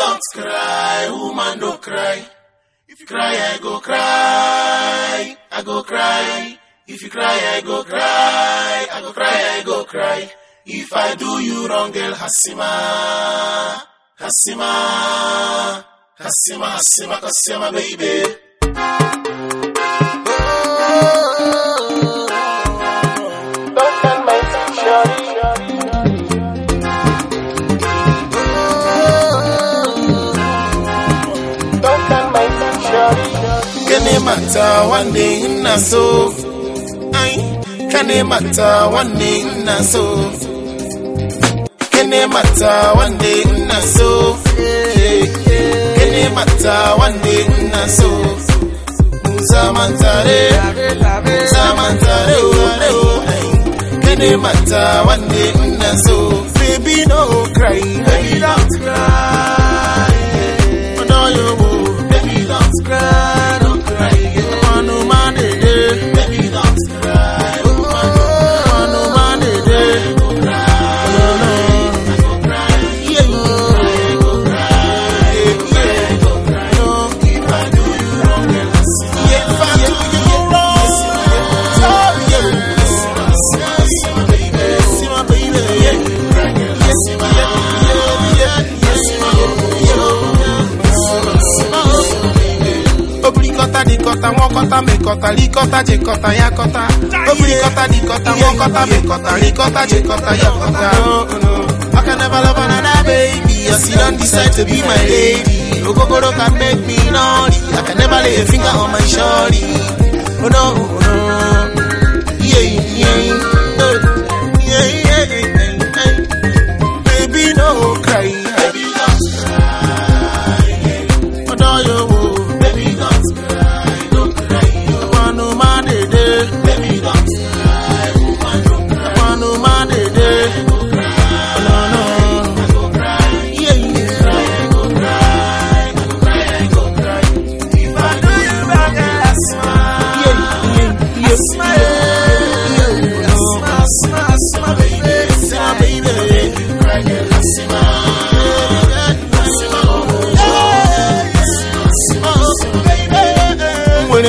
don't cry, woman don't cry. If you cry, I go cry, I go cry. If you cry, I go cry, I go cry, I go cry. If I do you wrong, girl, Hasima, Hasima, Hasima, Hasima, Hasima, baby. Kene mata one day in a so. Ay, kene mata one day in a so. Kene mata one day in a so. Hey, Kene mata one day in a so. Zamantare, zamantare, ay. Kene mata one day in a so. Baby, no cry, baby, don't cry. Nwọkọta mekọta likọta jekọta ya kọta Oblikọta dikọta nwọkọta mekọta likọta jekọta ya kọta I can never love another baby. As you don't decide to be my lady. Ogogoro can make me naughty. I can never lay a finger on my shorty. Oh no, oh no. Yeah, yeah,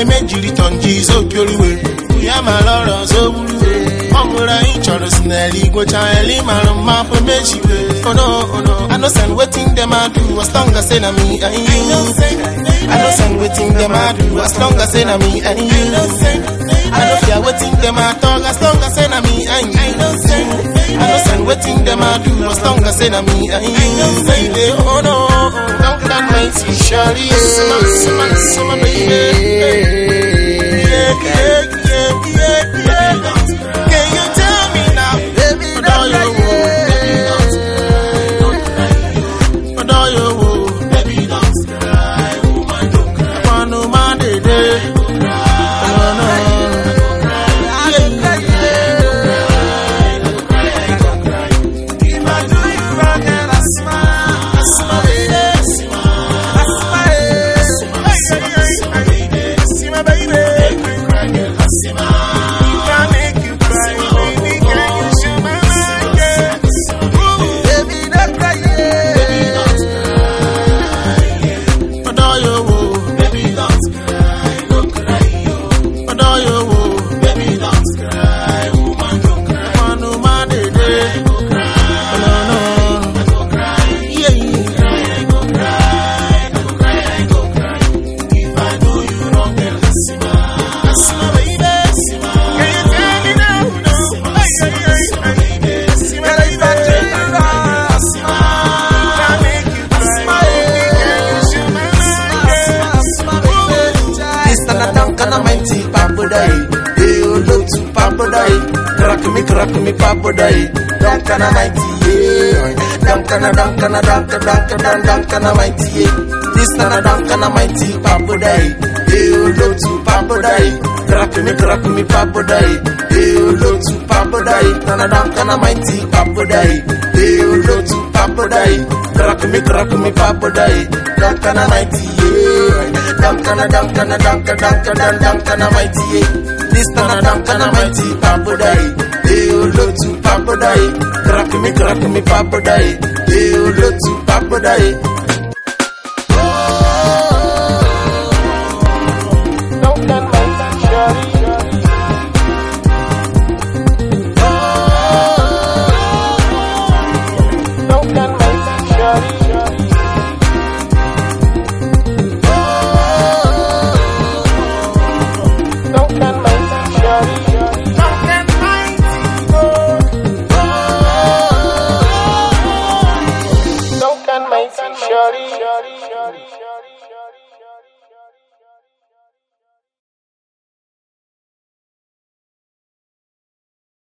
nwere mejiri tọnji zobioriwe ya ma lọrọ zowuruwe ọ nwere anyị chọrọ si n'elu igwe chaeli mara mma bụ mejiwe. Ono ono I no send wetin dem a do as long as say na me and you I no send wetin dem a do as long as say na me and you I no fear wetin dem a talk as long as say na me and you I no send wetin dem a do as long as say na me and you oh no don't come my t-shirt summer Crack me, crack me papodai. Dankana mighty, yeah. Dankana, dankana, danka, danka, dan, dankana mighty, yeah. This na dankana mighty papodai. Hey, olotu papodai. Crack me, crack me papodai. Hey, oh, olotu papodai. Nana dankana mighty papodai. Hey, olotu papodai. Crack me, crack me papodai. Dankana mighty, yeah. Dankana, dankana, danka, danka, dan, dankana mighty, yeah. This na dankana mighty papodai. Hey, olotu papodai. Crack me, crack me papodai. Hey, olotu papodai. Shawty, shawty, shawty, shawty.